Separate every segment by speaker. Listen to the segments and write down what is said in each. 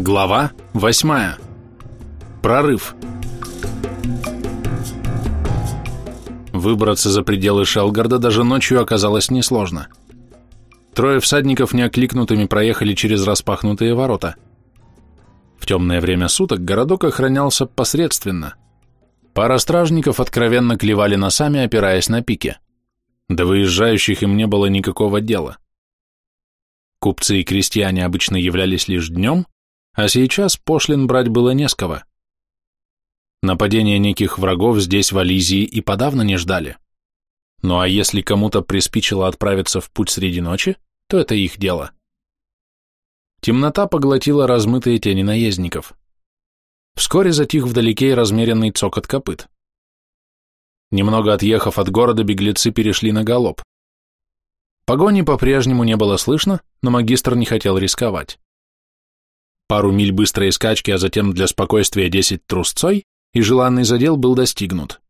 Speaker 1: Глава 8. Прорыв. Выбраться за пределы Шелгарда даже ночью оказалось несложно. Трое всадников неокликнутыми проехали через распахнутые ворота. В темное время суток городок охранялся посредственно. Пара стражников откровенно клевали носами, опираясь на пики. До выезжающих им не было никакого дела. Купцы и крестьяне обычно являлись лишь днем, а сейчас пошлин брать было не с кого. Нападения неких врагов здесь, в Ализии, и подавно не ждали. Ну а если кому-то приспичило отправиться в путь среди ночи, то это их дело. Темнота поглотила размытые тени наездников. Вскоре затих вдалеке и размеренный цокот копыт. Немного отъехав от города, беглецы перешли на галоп. Погони по-прежнему не было слышно, но магистр не хотел рисковать пару миль быстрой скачки, а затем для спокойствия десять трусцой, и желанный задел был достигнут.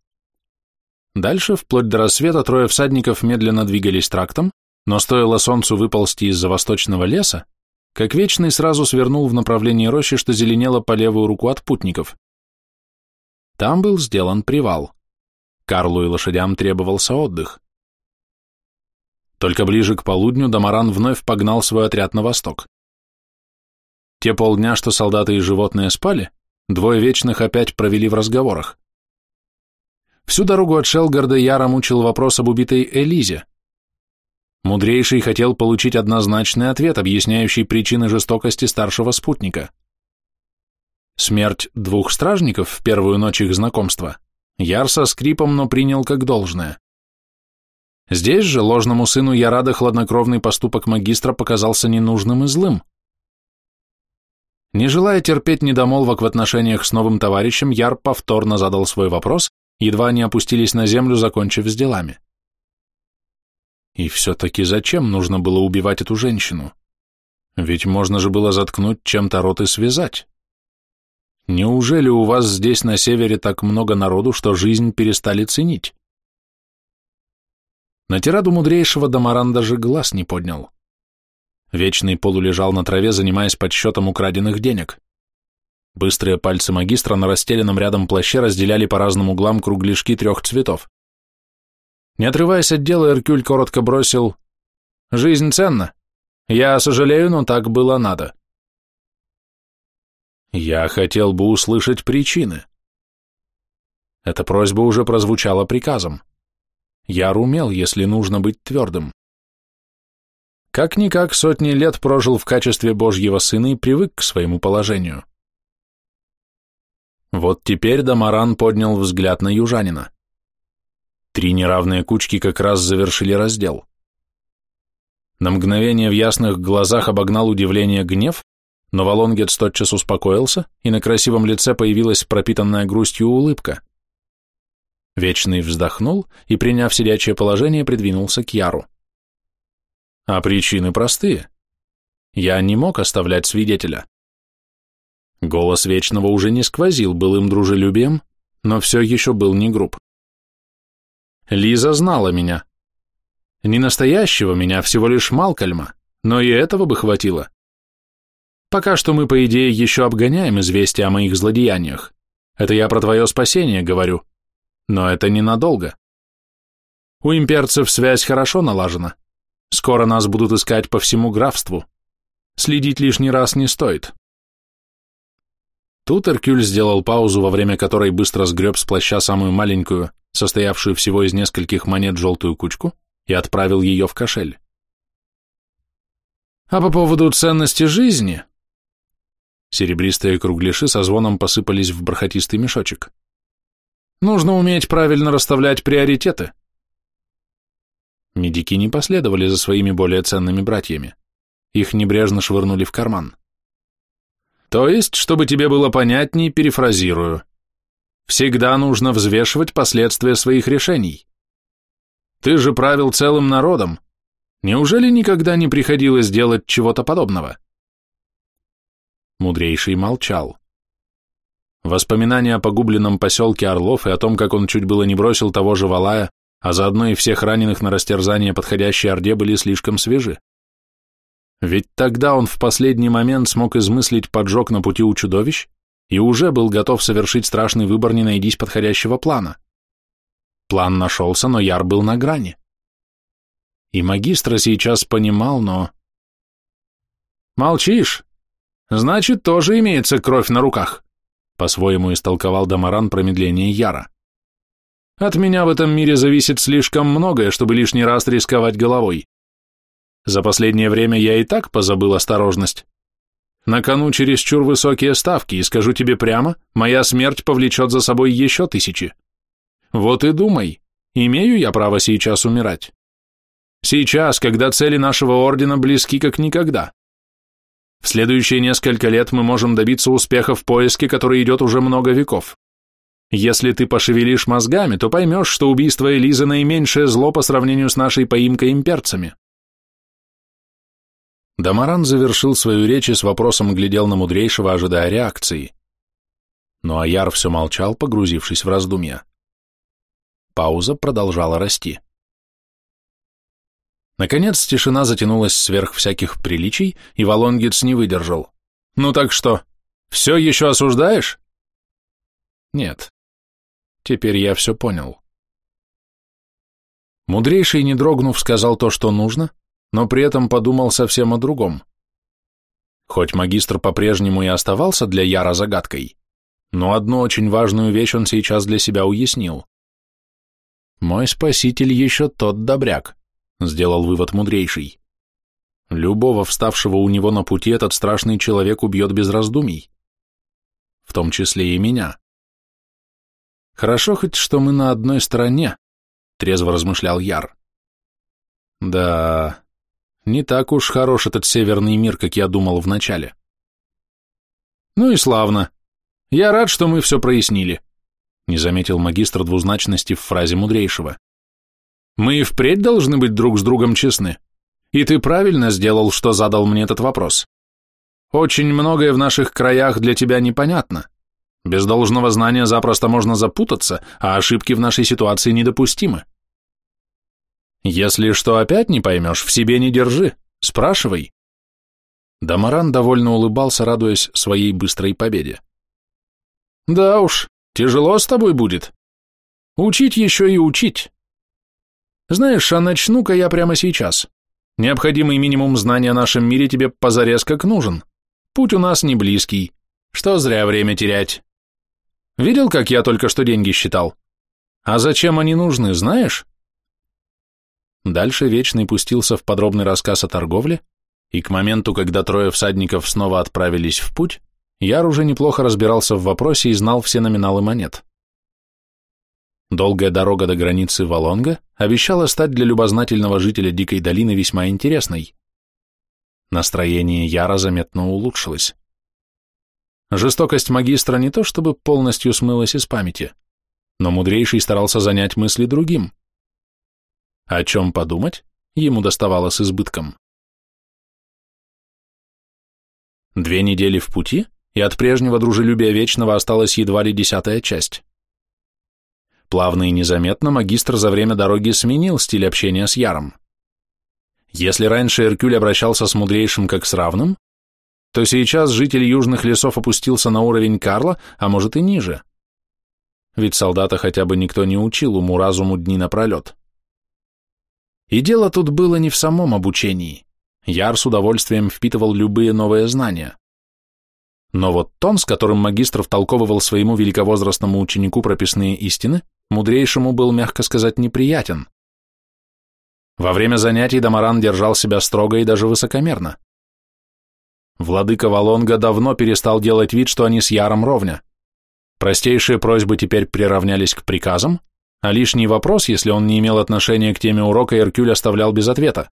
Speaker 1: Дальше, вплоть до рассвета, трое всадников медленно двигались трактом, но стоило солнцу выползти из-за восточного леса, как Вечный сразу свернул в направлении рощи, что зеленело по левую руку от путников. Там был сделан привал. Карлу и лошадям требовался отдых. Только ближе к полудню Дамаран вновь погнал свой отряд на восток. Те полдня, что солдаты и животные спали, двое вечных опять провели в разговорах. Всю дорогу от Шелгарда Яра мучил вопрос об убитой Элизе. Мудрейший хотел получить однозначный ответ, объясняющий причины жестокости старшего спутника. Смерть двух стражников в первую ночь их знакомства Яр со скрипом, но принял как должное. Здесь же ложному сыну Ярада хладнокровный поступок магистра показался ненужным и злым. Не желая терпеть недомолвок в отношениях с новым товарищем, Яр повторно задал свой вопрос, едва они опустились на землю, закончив с делами. И все-таки зачем нужно было убивать эту женщину? Ведь можно же было заткнуть чем-то рот и связать. Неужели у вас здесь на севере так много народу, что жизнь перестали ценить? На тираду мудрейшего Дамаран даже глаз не поднял. Вечный полулежал на траве, занимаясь подсчетом украденных денег. Быстрые пальцы магистра на расстеленном рядом плаще разделяли по разным углам кругляшки трех цветов. Не отрываясь от дела, Эркюль коротко бросил «Жизнь ценна. Я сожалею, но так было надо». «Я хотел бы услышать причины». Эта просьба уже прозвучала приказом. Я умел, если нужно быть твердым. Как-никак сотни лет прожил в качестве Божьего сына и привык к своему положению. Вот теперь Дамаран поднял взгляд на южанина. Три неравные кучки как раз завершили раздел. На мгновение в ясных глазах обогнал удивление гнев, но Волонгец тотчас успокоился, и на красивом лице появилась пропитанная грустью улыбка. Вечный вздохнул и, приняв сидячее положение, придвинулся к Яру. А причины простые. Я не мог оставлять свидетеля. Голос Вечного уже не сквозил былым дружелюбием, но все еще был не груб. Лиза знала меня. Не настоящего меня, всего лишь Малкольма, но и этого бы хватило. Пока что мы, по идее, еще обгоняем известия о моих злодеяниях. Это я про твое спасение говорю. Но это ненадолго. У имперцев связь хорошо налажена. Скоро нас будут искать по всему графству. Следить лишний раз не стоит. Тут Эркюль сделал паузу, во время которой быстро сгреб с плаща самую маленькую, состоявшую всего из нескольких монет желтую кучку, и отправил ее в кошель. А по поводу ценности жизни... Серебристые кругляши со звоном посыпались в бархатистый мешочек. Нужно уметь правильно расставлять приоритеты. Медики не последовали за своими более ценными братьями. Их небрежно швырнули в карман. То есть, чтобы тебе было понятней, перефразирую. Всегда нужно взвешивать последствия своих решений. Ты же правил целым народом. Неужели никогда не приходилось делать чего-то подобного? Мудрейший молчал. Воспоминания о погубленном поселке Орлов и о том, как он чуть было не бросил того же Валая, а заодно и всех раненых на растерзание подходящей Орде были слишком свежи. Ведь тогда он в последний момент смог измыслить поджог на пути у чудовищ и уже был готов совершить страшный выбор, не найдись подходящего плана. План нашелся, но Яр был на грани. И магистра сейчас понимал, но... «Молчишь? Значит, тоже имеется кровь на руках», — по-своему истолковал Дамаран промедление Яра. «От меня в этом мире зависит слишком многое, чтобы лишний раз рисковать головой. За последнее время я и так позабыл осторожность. На кону чересчур высокие ставки, и скажу тебе прямо, моя смерть повлечет за собой еще тысячи. Вот и думай, имею я право сейчас умирать? Сейчас, когда цели нашего ордена близки как никогда. В следующие несколько лет мы можем добиться успеха в поиске, который идет уже много веков. Если ты пошевелишь мозгами, то поймешь, что убийство Элизы наименьшее зло по сравнению с нашей поимкой имперцами. Дамаран завершил свою речь и с вопросом глядел на мудрейшего, ожидая реакции. Но Аяр все молчал, погрузившись в раздумья. Пауза продолжала расти. Наконец тишина затянулась сверх всяких приличий, и Волонгец не выдержал. «Ну так что, все еще осуждаешь?» «Нет. Теперь я все понял». Мудрейший, не дрогнув, сказал то, что нужно, но при этом подумал совсем о другом. Хоть магистр по-прежнему и оставался для Яра загадкой, но одну очень важную вещь он сейчас для себя уяснил. «Мой спаситель еще тот добряк», — сделал вывод мудрейший. «Любого вставшего у него на пути этот страшный человек убьет без раздумий, в том числе и меня». «Хорошо хоть, что мы на одной стороне», — трезво размышлял Яр. «Да, не так уж хорош этот северный мир, как я думал вначале. Ну и славно. Я рад, что мы все прояснили, не заметил магистр двузначности в фразе мудрейшего. Мы и впредь должны быть друг с другом честны. И ты правильно сделал, что задал мне этот вопрос. Очень многое в наших краях для тебя непонятно. Без должного знания запросто можно запутаться, а ошибки в нашей ситуации недопустимы. Если что опять не поймешь, в себе не держи, спрашивай. Дамаран довольно улыбался, радуясь своей быстрой победе. Да уж, тяжело с тобой будет. Учить еще и учить. Знаешь, а начну-ка я прямо сейчас. Необходимый минимум знаний о нашем мире тебе позарез как нужен. Путь у нас не близкий. Что зря время терять. Видел, как я только что деньги считал? А зачем они нужны, знаешь? Дальше Вечный пустился в подробный рассказ о торговле, и к моменту, когда трое всадников снова отправились в путь, Яр уже неплохо разбирался в вопросе и знал все номиналы монет. Долгая дорога до границы Валонга обещала стать для любознательного жителя Дикой долины весьма интересной. Настроение Яра заметно улучшилось. Жестокость магистра не то чтобы полностью смылась из памяти, но мудрейший старался занять мысли другим. О чем подумать ему доставало с избытком. Две недели в пути, и от прежнего дружелюбия Вечного осталась едва ли десятая часть. Плавно и незаметно магистр за время дороги сменил стиль общения с Яром. Если раньше Эркюль обращался с мудрейшим как с равным, то сейчас житель южных лесов опустился на уровень Карла, а может и ниже. Ведь солдата хотя бы никто не учил уму-разуму дни напролет. И дело тут было не в самом обучении. Яр с удовольствием впитывал любые новые знания. Но вот тон, с которым магистр втолковывал своему великовозрастному ученику прописные истины, мудрейшему был, мягко сказать, неприятен. Во время занятий Дамаран держал себя строго и даже высокомерно. Владыка Валонга давно перестал делать вид, что они с Яром ровня. Простейшие просьбы теперь приравнялись к приказам, а лишний вопрос, если он не имел отношения к теме урока, Эркюль оставлял без ответа.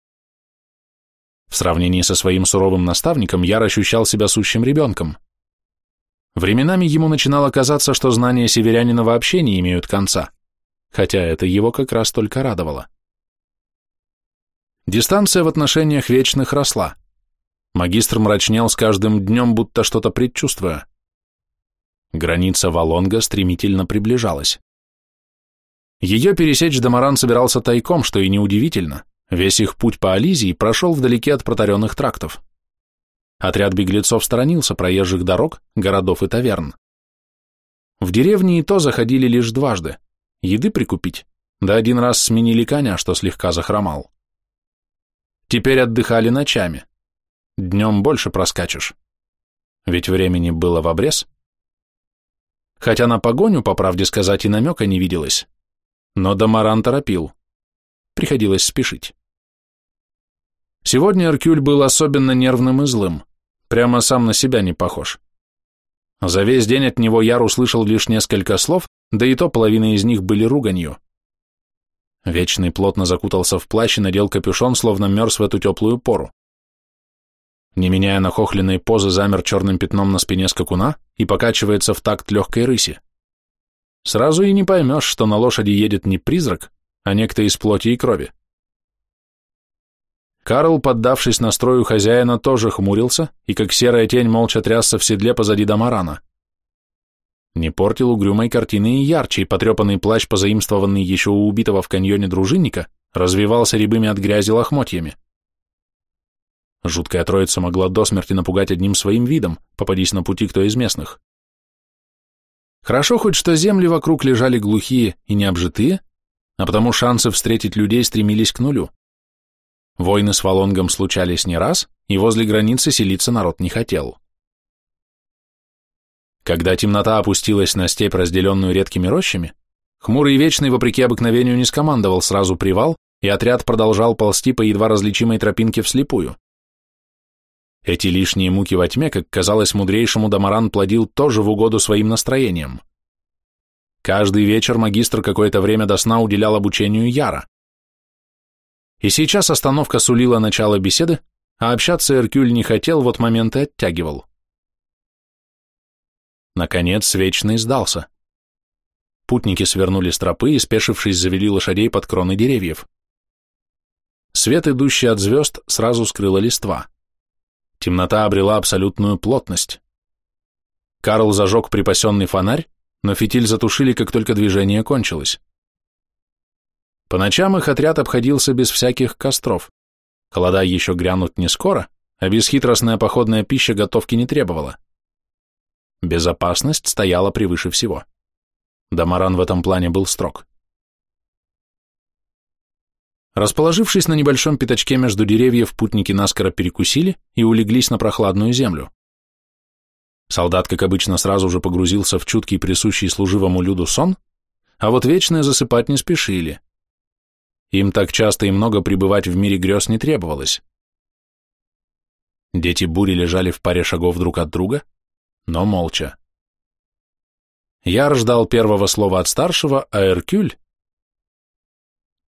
Speaker 1: В сравнении со своим суровым наставником Яр ощущал себя сущим ребенком. Временами ему начинало казаться, что знания северянина вообще не имеют конца, хотя это его как раз только радовало. Дистанция в отношениях вечных росла. Магистр мрачнел с каждым днем, будто что-то предчувствуя. Граница Валонга стремительно приближалась. Ее пересечь Дамаран собирался тайком, что и неудивительно. Весь их путь по Ализии прошел вдалеке от протаренных трактов. Отряд беглецов сторонился проезжих дорог, городов и таверн. В деревне и то заходили лишь дважды. Еды прикупить, да один раз сменили коня, что слегка захромал. Теперь отдыхали ночами. Днем больше проскачешь. Ведь времени было в обрез. Хотя на погоню, по правде сказать, и намека не виделось. Но Дамаран торопил. Приходилось спешить. Сегодня Эркюль был особенно нервным и злым. Прямо сам на себя не похож. За весь день от него Яр услышал лишь несколько слов, да и то половина из них были руганью. Вечный плотно закутался в плащ и надел капюшон, словно мерз в эту теплую пору. Не меняя нахохленной позы, замер черным пятном на спине скакуна и покачивается в такт легкой рыси. Сразу и не поймешь, что на лошади едет не призрак, а некто из плоти и крови. Карл, поддавшись настрою хозяина, тоже хмурился и как серая тень молча трясся в седле позади Дамарана. Не портил угрюмой картины и ярче, и потрепанный плащ, позаимствованный еще у убитого в каньоне дружинника, развивался рябыми от грязи лохмотьями. Жуткая троица могла до смерти напугать одним своим видом, попадись на пути кто из местных. Хорошо хоть, что земли вокруг лежали глухие и необжитые, а потому шансы встретить людей стремились к нулю. Войны с Валонгом случались не раз, и возле границы селиться народ не хотел. Когда темнота опустилась на степь, разделенную редкими рощами, хмурый вечный, вопреки обыкновению, не скомандовал сразу привал, и отряд продолжал ползти по едва различимой тропинке вслепую. Эти лишние муки во тьме, как казалось мудрейшему, Дамаран плодил тоже в угоду своим настроениям. Каждый вечер магистр какое-то время до сна уделял обучению Яра. И сейчас остановка сулила начало беседы, а общаться Эркюль не хотел, вот моменты оттягивал. Наконец Вечный сдался. Путники свернули с тропы и, спешившись, завели лошадей под кроны деревьев. Свет, идущий от звезд, сразу скрыла листва. Темнота обрела абсолютную плотность. Карл зажег припасенный фонарь, но фитиль затушили, как только движение кончилось. По ночам их отряд обходился без всяких костров. Холода еще грянут не скоро, а бесхитростная походная пища готовки не требовала. Безопасность стояла превыше всего. Дамаран в этом плане был строг. Расположившись на небольшом пятачке между деревьев, путники наскоро перекусили и улеглись на прохладную землю. Солдат, как обычно, сразу же погрузился в чуткий присущий служивому люду сон, а вот вечные засыпать не спешили. Им так часто и много пребывать в мире грез не требовалось. Дети бури лежали в паре шагов друг от друга, но молча. Яр ждал первого слова от старшего, а Эркюль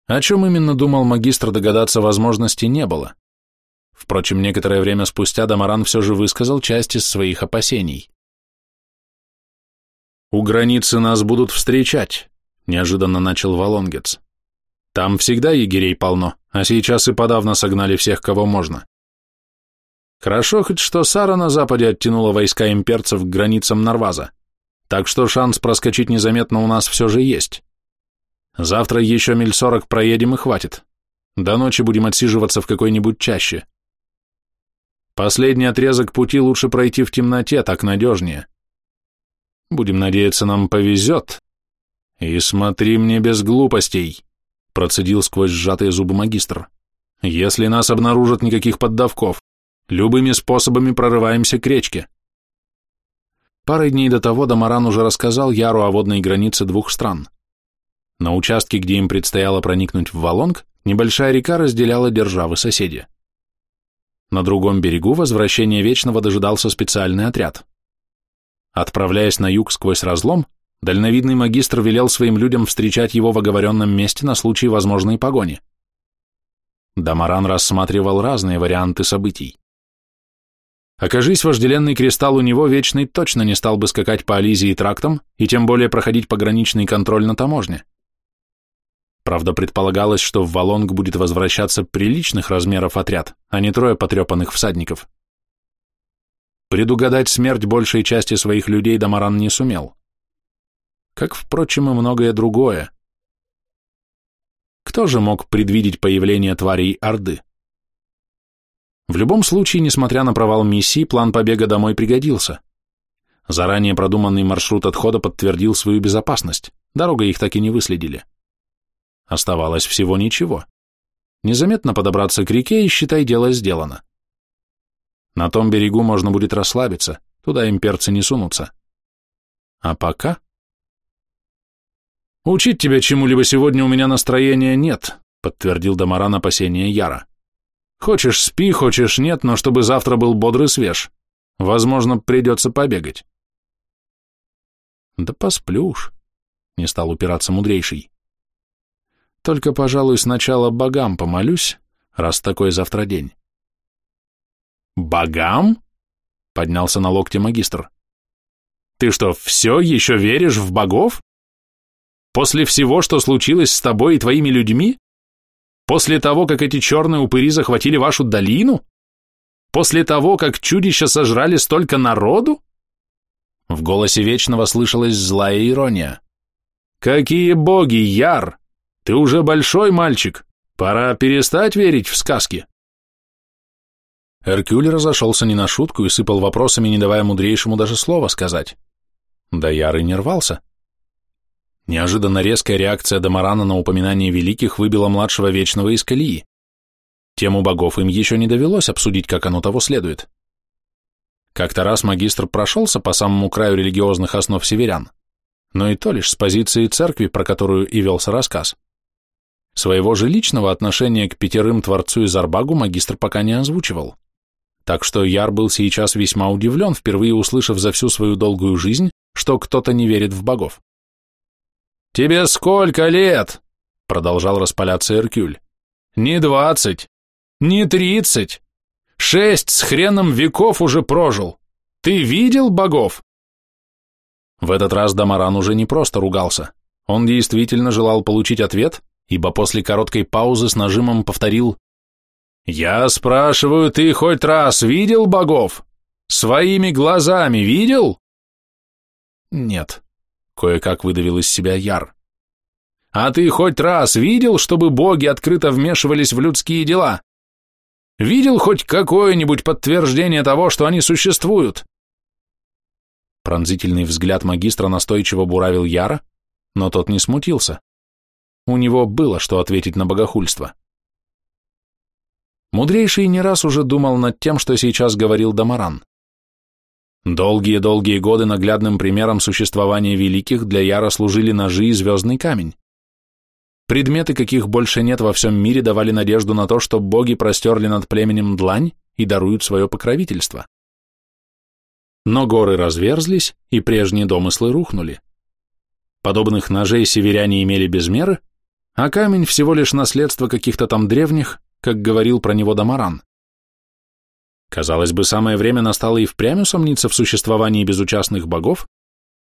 Speaker 1: о чем именно думал магистр, догадаться возможности не было. Впрочем, некоторое время спустя Дамаран все же высказал часть из своих опасений. «У границы нас будут встречать», — неожиданно начал Волонгец. «Там всегда егерей полно, а сейчас и подавно согнали всех, кого можно. Хорошо хоть что Сара на западе оттянула войска имперцев к границам Нарваза, так что шанс проскочить незаметно у нас все же есть. Завтра еще миль сорок проедем и хватит. До ночи будем отсиживаться в какой-нибудь чаще. Последний отрезок пути лучше пройти в темноте, так надежнее. Будем надеяться, нам повезет. И смотри мне без глупостей, процедил сквозь сжатые зубы магистр. Если нас обнаружат никаких поддавков, любыми способами прорываемся к речке. Парой дней до того Дамаран уже рассказал Яру о водной границе двух стран – на участке, где им предстояло проникнуть в Волонг, небольшая река разделяла державы соседи. На другом берегу возвращение Вечного дожидался специальный отряд. Отправляясь на юг сквозь разлом, дальновидный магистр велел своим людям встречать его в оговоренном месте на случай возможной погони. Дамаран рассматривал разные варианты событий. Окажись вожделенный кристалл у него, Вечный точно не стал бы скакать по Ализии трактом и тем более проходить пограничный контроль на таможне. Правда, предполагалось, что в Валонг будет возвращаться приличных размеров отряд, а не трое потрепанных всадников. Предугадать смерть большей части своих людей Дамаран не сумел. Как, впрочем, и многое другое. Кто же мог предвидеть появление тварей Орды? В любом случае, несмотря на провал миссии, план побега домой пригодился. Заранее продуманный маршрут отхода подтвердил свою безопасность, дорога их так и не выследили. Оставалось всего ничего. Незаметно подобраться к реке и, считай, дело сделано. На том берегу можно будет расслабиться, туда имперцы не сунутся. А пока... «Учить тебя чему-либо сегодня у меня настроения нет», подтвердил Дамаран опасения Яра. «Хочешь спи, хочешь нет, но чтобы завтра был бодрый свеж. Возможно, придется побегать». «Да посплю уж», — не стал упираться мудрейший. «Только, пожалуй, сначала богам помолюсь, раз такой завтра день».
Speaker 2: «Богам?» — поднялся на локте магистр. «Ты что, все еще веришь в богов?» После всего, что случилось с тобой и твоими людьми? После того, как эти черные упыри захватили вашу долину? После того, как чудища сожрали столько народу? В голосе Вечного слышалась злая ирония. «Какие боги, Яр! Ты уже большой мальчик, пора перестать верить в сказки!»
Speaker 1: Эркюль разошелся не на шутку и сыпал вопросами, не давая мудрейшему даже слова сказать. Да Яр и не рвался. Неожиданно резкая реакция Дамарана на упоминание великих выбила младшего Вечного из колеи. Тему богов им еще не довелось обсудить, как оно того следует. Как-то раз магистр прошелся по самому краю религиозных основ северян, но и то лишь с позиции церкви, про которую и велся рассказ. Своего же личного отношения к пятерым творцу из Арбагу магистр пока не озвучивал. Так что Яр был сейчас весьма удивлен, впервые услышав за всю свою долгую жизнь, что кто-то не верит в богов. «Тебе сколько лет?» — продолжал распаляться Эркюль. «Не двадцать, не тридцать. Шесть с хреном веков уже прожил. Ты видел богов?» В этот раз Дамаран уже не просто ругался. Он действительно желал получить ответ, ибо после короткой паузы с нажимом повторил «Я спрашиваю, ты хоть раз видел богов? Своими глазами видел?» «Нет», Кое-как выдавил из себя Яр. «А ты хоть раз видел, чтобы боги открыто вмешивались в людские дела? Видел хоть какое-нибудь подтверждение того, что они существуют?» Пронзительный взгляд магистра настойчиво буравил Яра, но тот не смутился. У него было что ответить на богохульство. Мудрейший не раз уже думал над тем, что сейчас говорил Дамаран. Долгие-долгие годы наглядным примером существования великих для Яра служили ножи и звездный камень. Предметы, каких больше нет во всем мире, давали надежду на то, что боги простерли над племенем длань и даруют свое покровительство. Но горы разверзлись, и прежние домыслы рухнули. Подобных ножей северяне имели без меры, а камень всего лишь наследство каких-то там древних, как говорил про него Дамаран. Казалось бы, самое время настало и впрямь усомниться в существовании безучастных богов,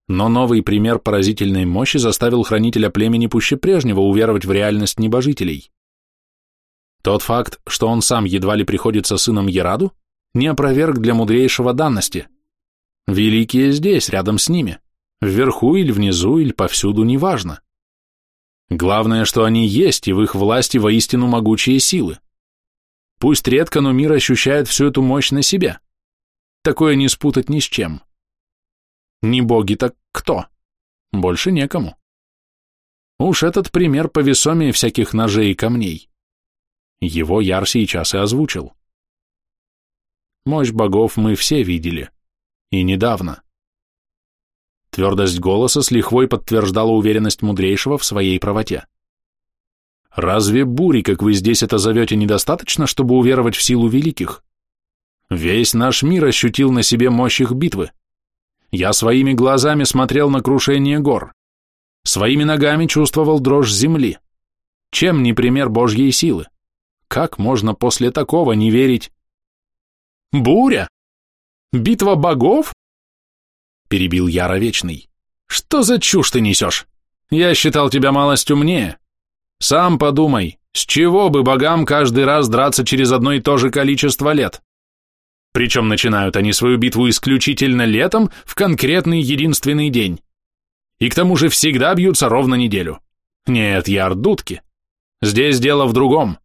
Speaker 1: но новый пример поразительной мощи заставил хранителя племени пуще прежнего уверовать в реальность небожителей. Тот факт, что он сам едва ли приходится сыном Ераду, не опроверг для мудрейшего данности. Великие здесь, рядом с ними, вверху или внизу, или повсюду, неважно. Главное, что они есть, и в их власти воистину могучие силы. Пусть редко, но мир ощущает всю эту мощь на себе. Такое не спутать ни с чем. Не боги, так кто? Больше некому. Уж этот пример повесомее всяких ножей и камней. Его Яр сейчас и озвучил. Мощь богов мы все видели. И недавно. Твердость голоса с лихвой подтверждала уверенность мудрейшего в своей правоте. Разве бури, как вы здесь это зовете, недостаточно, чтобы уверовать в силу великих? Весь наш мир ощутил на себе мощь их битвы. Я своими глазами смотрел на крушение гор. Своими ногами чувствовал дрожь земли. Чем не пример Божьей силы? Как можно после такого не верить? Буря? Битва богов? Перебил Яро Вечный. Что за чушь ты несешь? Я считал тебя малость умнее. Сам подумай, с чего бы богам каждый раз драться через одно и то же количество лет? Причем начинают они свою битву исключительно летом в конкретный единственный день. И к тому же всегда бьются ровно неделю. Нет, я дудки.
Speaker 2: Здесь дело в другом.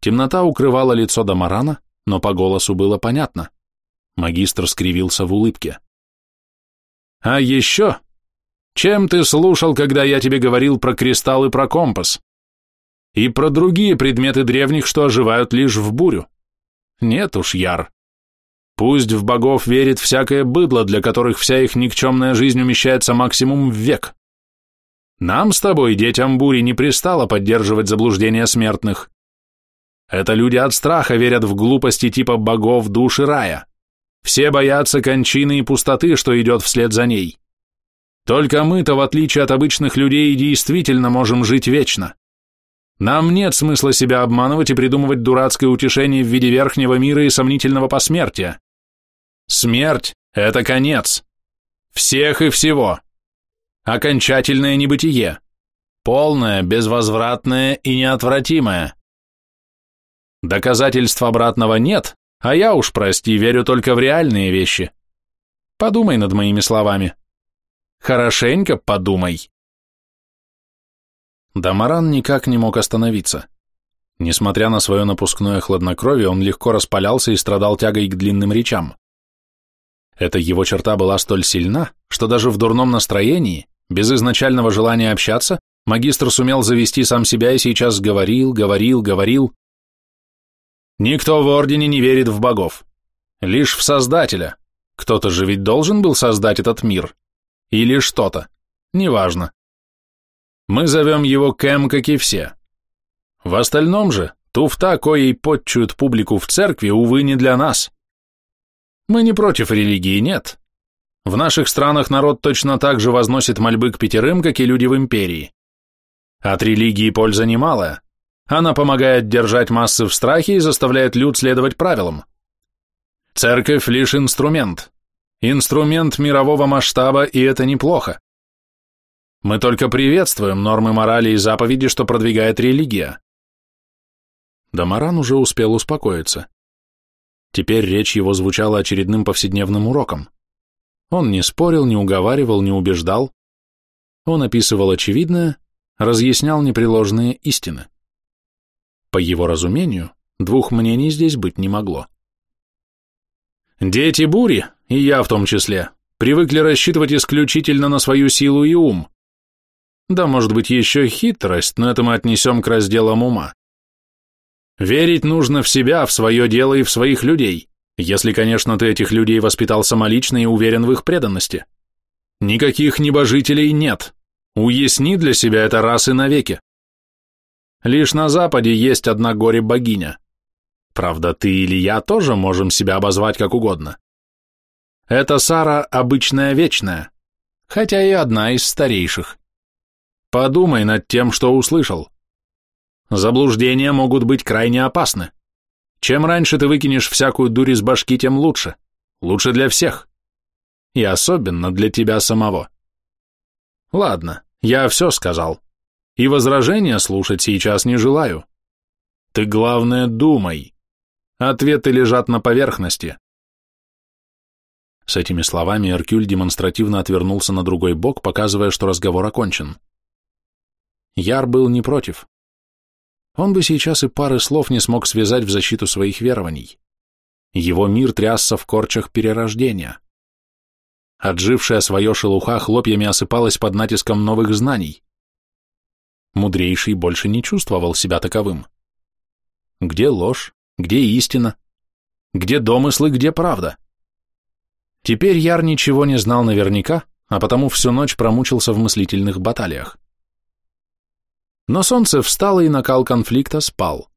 Speaker 2: Темнота укрывала лицо Дамарана, но по голосу было понятно. Магистр скривился в улыбке. А еще, чем ты слушал, когда я тебе говорил про кристалл и про компас? И про другие предметы древних, что оживают лишь в бурю? Нет уж, Яр. Пусть в богов верит всякое быдло, для которых вся их никчемная жизнь умещается максимум в век. Нам с тобой, детям бури, не пристало поддерживать заблуждения смертных. Это люди от страха верят в глупости типа богов души рая. Все боятся кончины и пустоты, что идет вслед за ней. Только мы-то, в отличие от обычных людей, действительно можем жить вечно. Нам нет смысла себя обманывать и придумывать дурацкое утешение в виде верхнего мира и сомнительного посмертия. Смерть – это конец. Всех и всего. Окончательное небытие. Полное, безвозвратное и неотвратимое. Доказательств обратного нет, а я уж, прости, верю только в реальные вещи. Подумай над моими словами. Хорошенько подумай. Дамаран никак не мог остановиться. Несмотря на свое напускное хладнокровие, он легко распалялся и страдал тягой к длинным речам. Эта его черта была столь сильна, что даже в дурном настроении, без изначального желания общаться, магистр сумел завести сам себя и сейчас говорил, говорил, говорил, Никто в Ордене не верит в богов. Лишь в Создателя. Кто-то же ведь должен был создать этот мир. Или что-то. Неважно. Мы зовем его Кэм, как и все. В остальном же, туфта, коей подчуют публику в церкви, увы, не для нас. Мы не против религии, нет. В наших странах народ точно так же возносит мольбы к пятерым, как и люди в империи. От религии польза немалая. Она помогает держать массы в страхе и заставляет люд следовать правилам. Церковь лишь инструмент. Инструмент мирового масштаба, и это неплохо. Мы только приветствуем нормы морали и заповеди, что продвигает религия. Дамаран уже успел успокоиться. Теперь речь его звучала очередным повседневным уроком. Он не спорил, не уговаривал, не убеждал. Он описывал очевидное, разъяснял непреложные истины. По его разумению, двух мнений здесь быть не могло. Дети бури, и я в том числе, привыкли рассчитывать исключительно на свою силу и ум. Да, может быть, еще хитрость, но это мы отнесем к разделам ума. Верить нужно в себя, в свое дело и в своих людей, если, конечно, ты этих людей воспитал самолично и уверен в их преданности. Никаких небожителей нет. Уясни для себя это раз и навеки. Лишь на Западе есть одна горе-богиня. Правда, ты или я тоже можем себя обозвать как угодно. Это Сара обычная вечная, хотя и одна из старейших. Подумай над тем, что услышал. Заблуждения могут быть крайне опасны. Чем раньше ты выкинешь всякую дурь из башки, тем лучше. Лучше для всех. И особенно для тебя самого. Ладно, я все сказал и возражения слушать сейчас не желаю. Ты, главное, думай. Ответы лежат на поверхности. С этими словами Эркюль демонстративно отвернулся на другой бок, показывая, что разговор окончен. Яр был не против. Он бы сейчас и пары слов не смог связать в защиту своих верований. Его мир трясся в корчах перерождения. Отжившая свое шелуха хлопьями осыпалась под натиском новых знаний. Мудрейший больше не чувствовал себя таковым. Где ложь, где истина, где домыслы, где правда? Теперь Яр ничего не знал наверняка, а потому всю ночь промучился в мыслительных баталиях. Но солнце встало, и накал конфликта спал.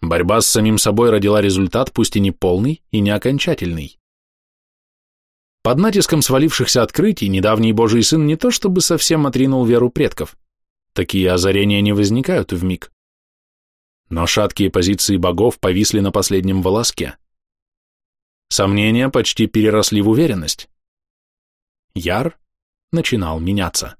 Speaker 2: Борьба с самим собой родила результат, пусть и не полный, и не окончательный. Под натиском свалившихся открытий недавний Божий Сын не то чтобы совсем отринул веру предков, Такие озарения не возникают в миг. Но шаткие позиции богов повисли на последнем волоске. Сомнения почти переросли в уверенность. Яр начинал меняться.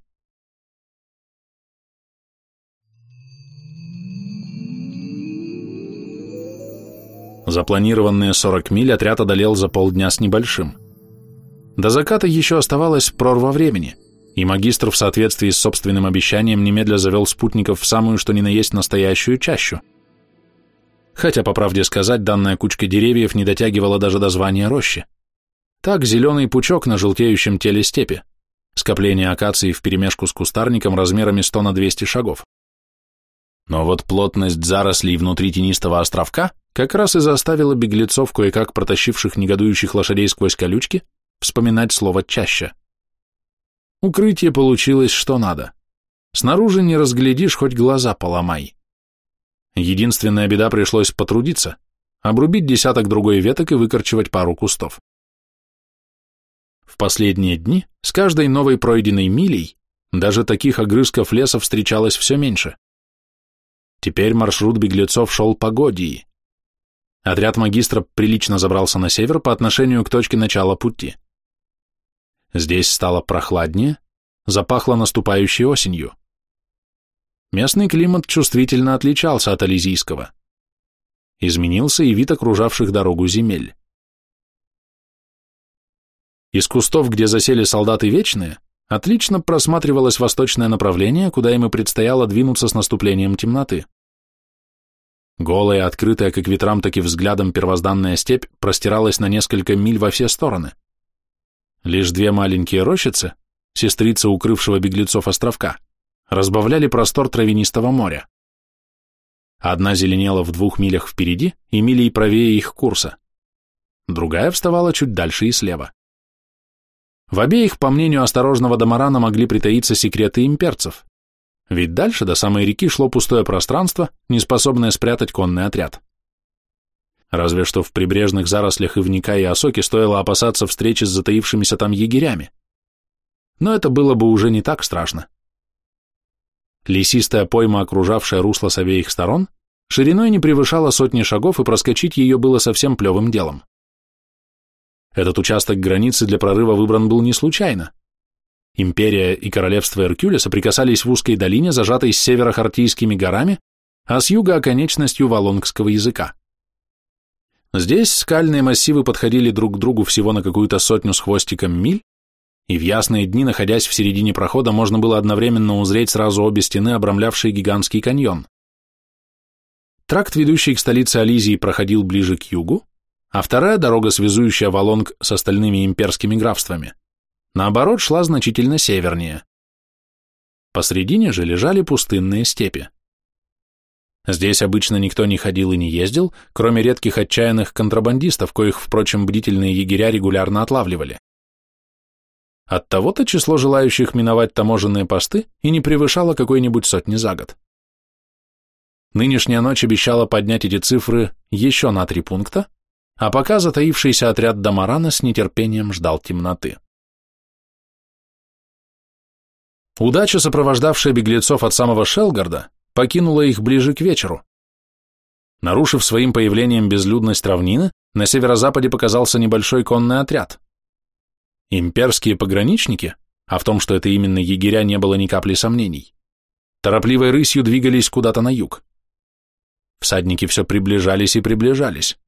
Speaker 2: Запланированные 40 миль отряд одолел за полдня с небольшим. До заката еще оставалась прорва времени –
Speaker 1: И магистр в соответствии с собственным обещанием немедля завел спутников в самую что ни на есть настоящую чащу. Хотя, по правде сказать, данная кучка деревьев не дотягивала даже до звания рощи. Так зеленый пучок на желтеющем теле степи, скопление акации вперемешку с кустарником размерами 100 на 200 шагов. Но вот плотность зарослей внутри тенистого островка как раз и заставила беглецов, кое-как протащивших негодующих лошадей сквозь колючки, вспоминать слово «чаще». Укрытие получилось что надо. Снаружи не разглядишь, хоть глаза поломай. Единственная беда пришлось потрудиться, обрубить десяток другой веток и выкорчевать пару кустов. В последние дни с каждой новой пройденной милей даже таких огрызков леса встречалось все меньше. Теперь маршрут беглецов шел по Годии. Отряд магистра прилично забрался на север по отношению к точке начала пути. Здесь стало прохладнее, запахло наступающей осенью. Местный климат чувствительно отличался от ализийского. Изменился и вид окружавших дорогу земель. Из кустов, где засели солдаты вечные, отлично просматривалось восточное направление, куда им и предстояло двинуться с наступлением темноты. Голая, открытая как ветрам, так и взглядом первозданная степь простиралась на несколько миль во все стороны. Лишь две маленькие рощицы, сестрицы укрывшего беглецов островка, разбавляли простор травянистого моря. Одна зеленела в двух милях впереди и милей правее их курса. Другая вставала чуть дальше и слева. В обеих, по мнению осторожного Домарана, могли притаиться секреты имперцев. Ведь дальше до самой реки шло пустое пространство, неспособное спрятать конный отряд. Разве что в прибрежных зарослях ивника и осоки стоило опасаться встречи с затаившимися там егерями. Но это было бы уже не так страшно. Лесистая пойма, окружавшая русло с обеих сторон, шириной не превышала сотни шагов, и проскочить ее было совсем плевым делом. Этот участок границы для прорыва выбран был не случайно. Империя и королевство Эркюля соприкасались в узкой долине, зажатой с севера Хартийскими горами, а с юга оконечностью валонгского языка. Здесь скальные массивы подходили друг к другу всего на какую-то сотню с хвостиком миль, и в ясные дни, находясь в середине прохода, можно было одновременно узреть сразу обе стены, обрамлявшие гигантский каньон. Тракт, ведущий к столице Ализии, проходил ближе к югу, а вторая дорога, связующая Валонг с остальными имперскими графствами, наоборот, шла значительно севернее. Посредине же лежали пустынные степи. Здесь обычно никто не ходил и не ездил, кроме редких отчаянных контрабандистов, коих, впрочем, бдительные егеря регулярно отлавливали. Оттого-то число желающих миновать таможенные посты и не превышало какой-нибудь сотни за год. Нынешняя ночь обещала поднять эти цифры еще на три пункта, а пока затаившийся отряд Дамарана с нетерпением ждал темноты. Удача, сопровождавшая беглецов от самого Шелгарда, покинула их ближе к вечеру. Нарушив своим появлением безлюдность равнины, на северо-западе показался небольшой конный отряд. Имперские пограничники, а в том, что это именно егеря, не было ни капли сомнений, торопливой рысью двигались куда-то на юг. Всадники все приближались и приближались.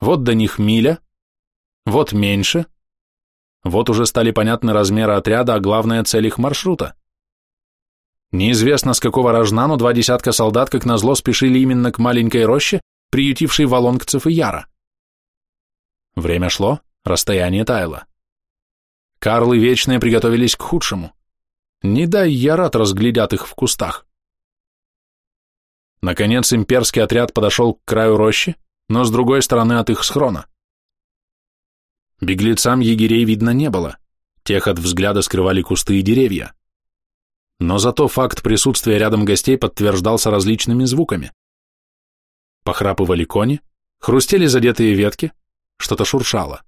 Speaker 1: Вот до них миля, вот меньше, вот уже стали понятны размеры отряда, а главная цель их маршрута. Неизвестно с какого рожна, но два десятка солдат, как назло, спешили именно к маленькой роще, приютившей валонгцев и яра. Время шло, расстояние таяло. Карлы Вечные приготовились к худшему. Не дай ярат разглядят их в кустах. Наконец имперский отряд подошел к краю рощи, но с другой стороны от их схрона. Беглецам егерей видно не было, тех от взгляда скрывали кусты и деревья. Но зато факт присутствия рядом гостей подтверждался различными звуками. Похрапывали кони, хрустели задетые ветки, что-то шуршало.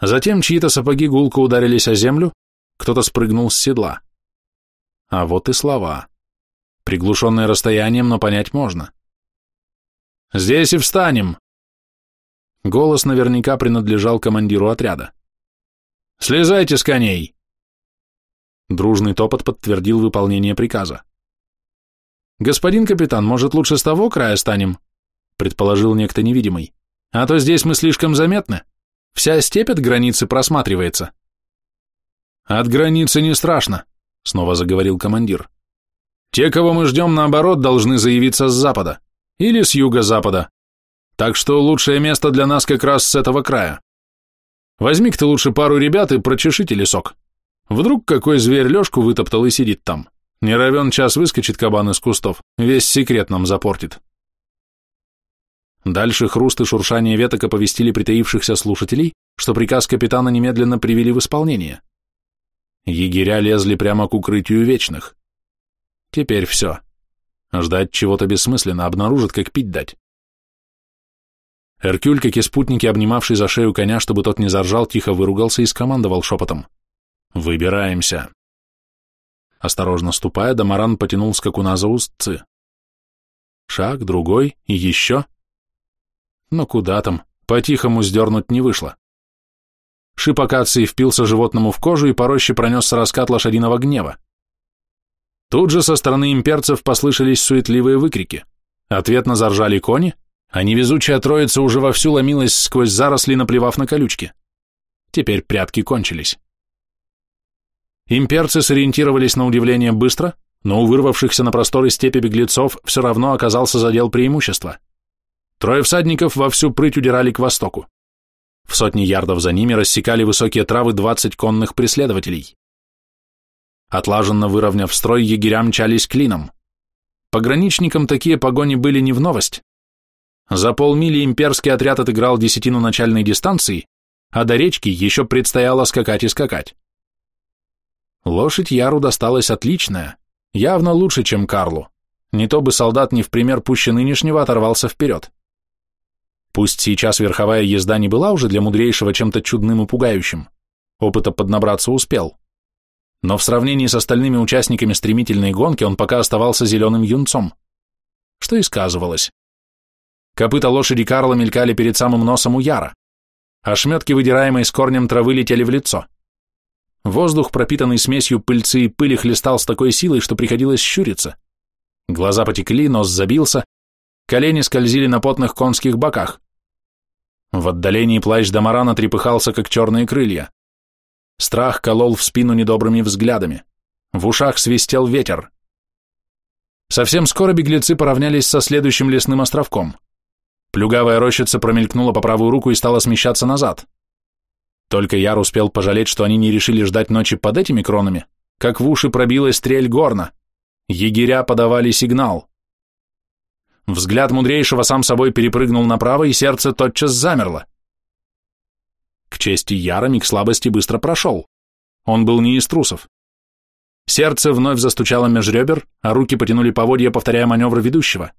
Speaker 1: Затем чьи-то сапоги гулко ударились о землю, кто-то спрыгнул с седла. А вот и слова. Приглушенные расстоянием, но понять можно. «Здесь и встанем!» Голос наверняка принадлежал командиру отряда. «Слезайте с коней!» Дружный топот подтвердил выполнение приказа. «Господин капитан, может, лучше с того края станем?» предположил некто невидимый. «А то здесь мы слишком заметны. Вся степь от границы просматривается». От границы не страшно, снова заговорил командир. Те, кого мы ждем, наоборот, должны заявиться с запада или с юго-запада. Так что лучшее место для нас как раз с этого края. Возьми-ка ты лучше пару ребят и прочешите лесок. Вдруг какой зверь Лешку вытоптал и сидит там. Не равен час выскочит кабан из кустов, весь секрет нам запортит. Дальше хруст и шуршание веток оповестили притаившихся слушателей, что приказ капитана немедленно привели в исполнение. Егеря лезли прямо к укрытию вечных. Теперь все. Ждать чего-то бессмысленно, обнаружат, как пить дать. Эркюль, как и спутники, обнимавший за шею коня, чтобы тот не заржал, тихо выругался и скомандовал шепотом. «Выбираемся». Осторожно ступая, Дамаран потянул скакуна за устцы. Шаг, другой и еще. Но куда там, по-тихому сдернуть не вышло. Шип акации впился животному в кожу и по роще пронесся раскат лошадиного гнева. Тут же со стороны имперцев послышались суетливые выкрики. Ответно заржали кони, а невезучая троица уже вовсю ломилась сквозь заросли, наплевав на колючки. Теперь прятки кончились. Имперцы сориентировались на удивление быстро, но у вырвавшихся на просторы степи беглецов все равно оказался задел преимущества. Трое всадников во всю прыть удирали к востоку. В сотни ярдов за ними рассекали высокие травы двадцать конных преследователей. Отлаженно выровняв строй, егеря мчались клином. Пограничникам такие погони были не в новость, за полмили имперский отряд отыграл десятину начальной дистанции, а до речки еще предстояло скакать и скакать. Лошадь Яру досталась отличная, явно лучше, чем Карлу. Не то бы солдат не в пример пуще нынешнего оторвался вперед. Пусть сейчас верховая езда не была уже для мудрейшего чем-то чудным и пугающим, опыта поднабраться успел. Но в сравнении с остальными участниками стремительной гонки он пока оставался зеленым юнцом. Что и сказывалось. Копыта лошади Карла мелькали перед самым носом у Яра. Ошметки, выдираемые с корнем травы, летели в лицо. Воздух, пропитанный смесью пыльцы и пыли, хлестал с такой силой, что приходилось щуриться. Глаза потекли, нос забился, колени скользили на потных конских боках. В отдалении плащ Дамарана трепыхался, как черные крылья. Страх колол в спину недобрыми взглядами. В ушах свистел ветер. Совсем скоро беглецы поравнялись со следующим лесным островком. Плюгавая рощица промелькнула по правую руку и стала смещаться назад. Только Яр успел пожалеть, что они не решили ждать ночи под этими кронами, как в уши пробилась стрель горна. Егеря подавали сигнал. Взгляд мудрейшего сам собой перепрыгнул направо, и сердце тотчас замерло. К чести Яра миг слабости быстро прошел. Он был не из трусов. Сердце вновь застучало меж ребер, а руки потянули поводья, повторяя маневр ведущего.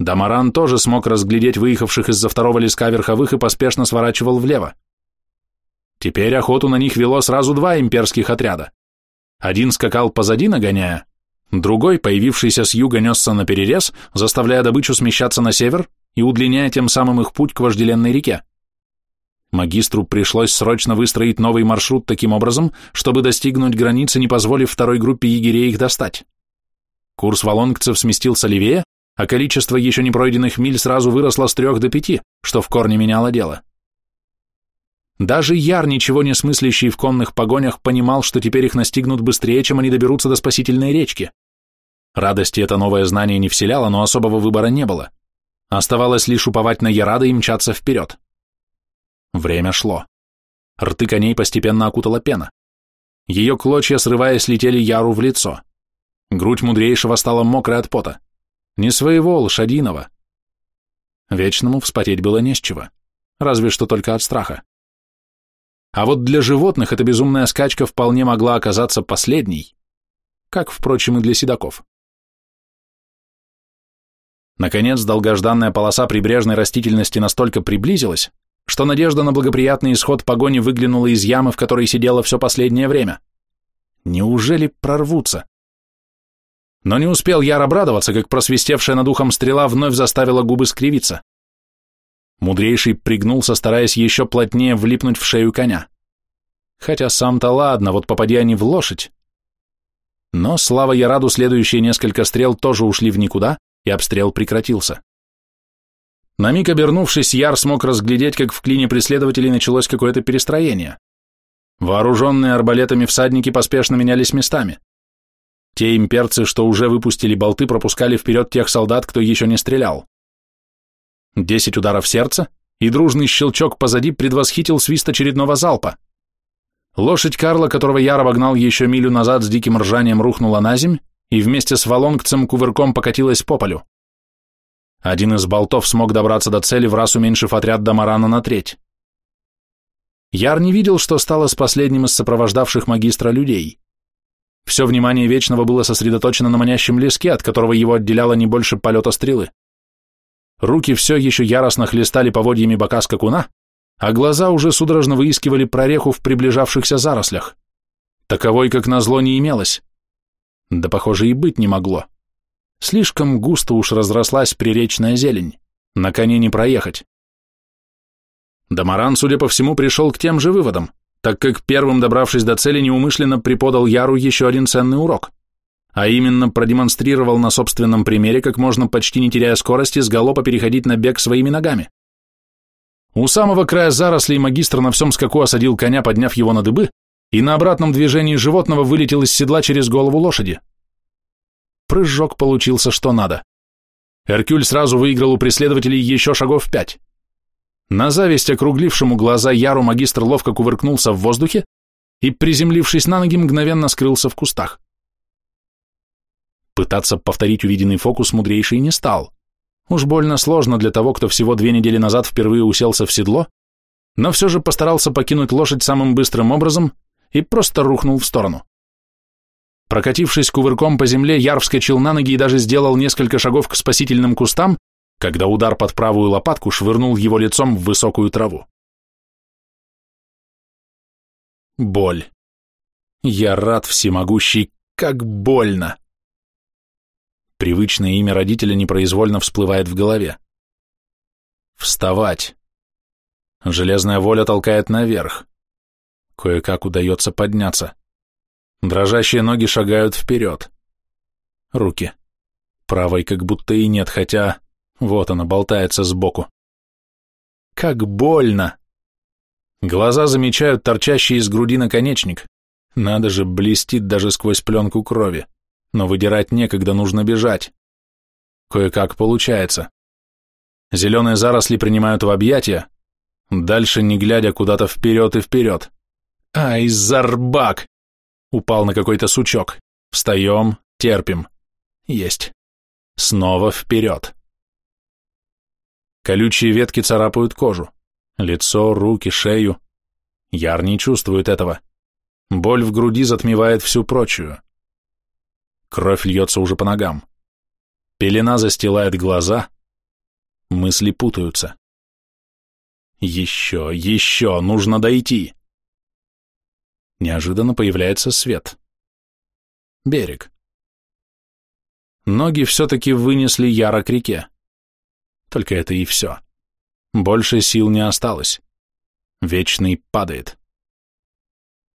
Speaker 1: Дамаран тоже смог разглядеть выехавших из-за второго леска верховых и поспешно сворачивал влево. Теперь охоту на них вело сразу два имперских отряда. Один скакал позади, нагоняя, другой, появившийся с юга, несся на перерез, заставляя добычу смещаться на север и удлиняя тем самым их путь к вожделенной реке. Магистру пришлось срочно выстроить новый маршрут таким образом, чтобы достигнуть границы, не позволив второй группе егерей их достать. Курс валонгцев сместился левее, а количество еще не пройденных миль сразу выросло с трех до пяти, что в корне меняло дело. Даже Яр, ничего не смыслящий в конных погонях, понимал, что теперь их настигнут быстрее, чем они доберутся до спасительной речки. Радости это новое знание не вселяло, но особого выбора не было. Оставалось лишь уповать на Ярада и мчаться вперед. Время шло. Рты коней постепенно окутала пена. Ее клочья, срываясь, летели Яру в лицо. Грудь мудрейшего стала мокрой от пота. Не своего, лошадиного. Вечному вспотеть было не с чего, разве что только от страха. А вот для животных эта безумная скачка вполне могла оказаться последней, как, впрочем, и для седаков. Наконец, долгожданная полоса прибрежной растительности настолько приблизилась, что надежда на благоприятный исход погони выглянула из ямы, в которой сидела все последнее время. Неужели прорвутся? Но не успел я обрадоваться, как просвистевшая над ухом стрела вновь заставила губы скривиться. Мудрейший пригнулся, стараясь еще плотнее влипнуть в шею коня. Хотя сам-то ладно, вот попади они в лошадь. Но, слава Яраду, следующие несколько стрел тоже ушли в никуда, и обстрел прекратился. На миг обернувшись, Яр смог разглядеть, как в клине преследователей началось какое-то перестроение. Вооруженные арбалетами всадники поспешно менялись местами. Те имперцы, что уже выпустили болты, пропускали вперед тех солдат, кто еще не стрелял. Десять ударов сердца, и дружный щелчок позади предвосхитил свист очередного залпа. Лошадь Карла, которого Яр обогнал еще милю назад с диким ржанием, рухнула на земь и вместе с валонгцем кувырком покатилась по полю. Один из болтов смог добраться до цели, в раз уменьшив отряд Дамарана на треть. Яр не видел, что стало с последним из сопровождавших магистра людей. Все внимание Вечного было сосредоточено на манящем леске, от которого его отделяло не больше полета стрелы. Руки все еще яростно хлестали поводьями бока скакуна, а глаза уже судорожно выискивали прореху в приближавшихся зарослях. Таковой, как назло, не имелось. Да, похоже, и быть не могло. Слишком густо уж разрослась приречная зелень. На коне не проехать. Дамаран, судя по всему, пришел к тем же выводам, так как первым, добравшись до цели, неумышленно преподал Яру еще один ценный урок, а именно продемонстрировал на собственном примере, как можно, почти не теряя скорости, с галопа переходить на бег своими ногами. У самого края зарослей магистр на всем скаку осадил коня, подняв его на дыбы, и на обратном движении животного вылетел из седла через голову лошади. Прыжок получился что надо. Эркюль сразу выиграл у преследователей еще шагов пять. На зависть округлившему глаза Яру магистр ловко кувыркнулся в воздухе и, приземлившись на ноги, мгновенно скрылся в кустах. Пытаться повторить увиденный фокус мудрейший не стал. Уж больно сложно для того, кто всего две недели назад впервые уселся в седло, но все же постарался покинуть лошадь самым быстрым образом и просто рухнул в сторону. Прокатившись кувырком по земле, Яр вскочил на ноги и даже сделал несколько шагов к спасительным кустам, когда удар под правую лопатку швырнул его лицом в высокую траву. Боль. Я рад всемогущий, как больно. Привычное имя родителя непроизвольно всплывает в голове. Вставать. Железная воля толкает наверх. Кое-как удается подняться. Дрожащие ноги шагают вперед. Руки. Правой как будто и нет, хотя... Вот она болтается сбоку. Как больно! Глаза замечают торчащий из груди наконечник. Надо же, блестит даже сквозь пленку крови. Но выдирать некогда, нужно бежать. Кое-как получается. Зеленые заросли принимают в объятия, дальше не глядя куда-то вперед и вперед. Ай, зарбак! Упал на какой-то сучок. Встаем, терпим. Есть. Снова вперед. Колючие ветки царапают кожу. Лицо, руки, шею. Яр не чувствует этого. Боль в груди затмевает всю прочую. Кровь льется уже по ногам. Пелена застилает глаза. Мысли путаются. Еще, еще, нужно дойти. Неожиданно появляется свет. Берег. Ноги все-таки вынесли Яра к реке. Только это и все. Больше сил не осталось. Вечный падает.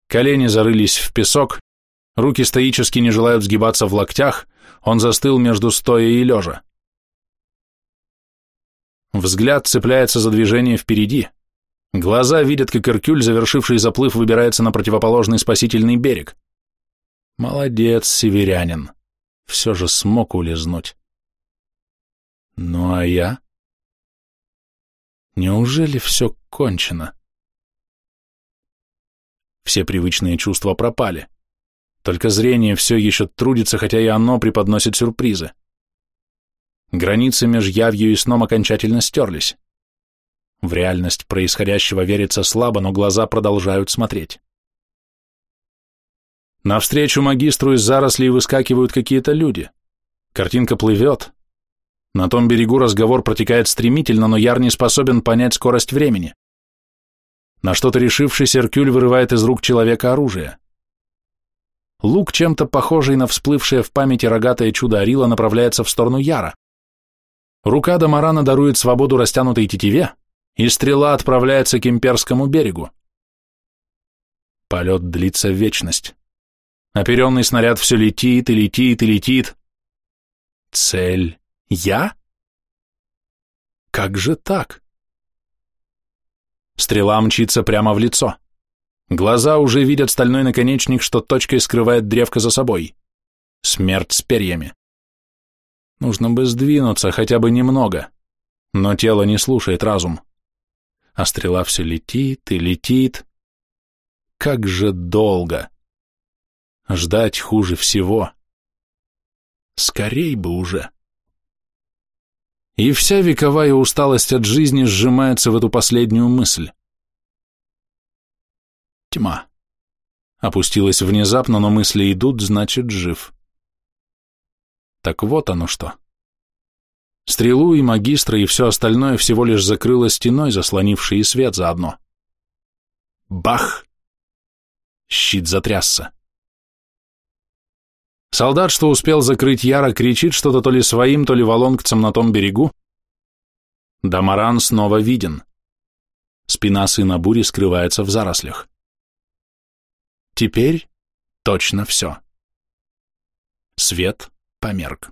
Speaker 1: Колени зарылись в песок, руки стоически не желают сгибаться в локтях, он застыл между стоя и лежа. Взгляд цепляется за движение впереди. Глаза видят, как Иркюль, завершивший заплыв, выбирается на противоположный спасительный берег. Молодец, северянин. Все же смог улизнуть. Ну а я? Неужели все кончено? Все привычные чувства пропали. Только зрение все еще трудится, хотя и оно преподносит сюрпризы. Границы между явью и сном окончательно стерлись. В реальность происходящего верится слабо, но глаза продолжают смотреть. Навстречу магистру из зарослей выскакивают какие-то люди. Картинка плывет, на том берегу разговор протекает стремительно, но Яр не способен понять скорость времени. На что-то решившись, Эркюль вырывает из рук человека оружие. Лук, чем-то похожий на всплывшее в памяти рогатое чудо Арила, направляется в сторону Яра. Рука Дамарана дарует свободу растянутой тетиве, и стрела отправляется к имперскому берегу. Полет длится вечность. Оперенный снаряд все летит и летит и летит. Цель я? Как же так? Стрела мчится прямо в лицо. Глаза уже видят стальной наконечник, что точкой скрывает древко за собой. Смерть с перьями. Нужно бы сдвинуться хотя бы немного, но тело не слушает разум. А стрела все летит и летит. Как же долго! Ждать хуже всего. Скорей бы уже. И вся вековая усталость от жизни сжимается в эту последнюю мысль. Тьма. Опустилась внезапно, но мысли идут, значит, жив. Так вот оно что. Стрелу и магистра и все остальное всего лишь закрыло стеной, заслонившей и свет заодно. Бах! Щит затрясся. Солдат, что успел закрыть Яра, кричит что-то то ли своим, то ли волонкцам на том берегу. Дамаран снова виден. Спина сына бури скрывается в зарослях. Теперь точно все. Свет померк.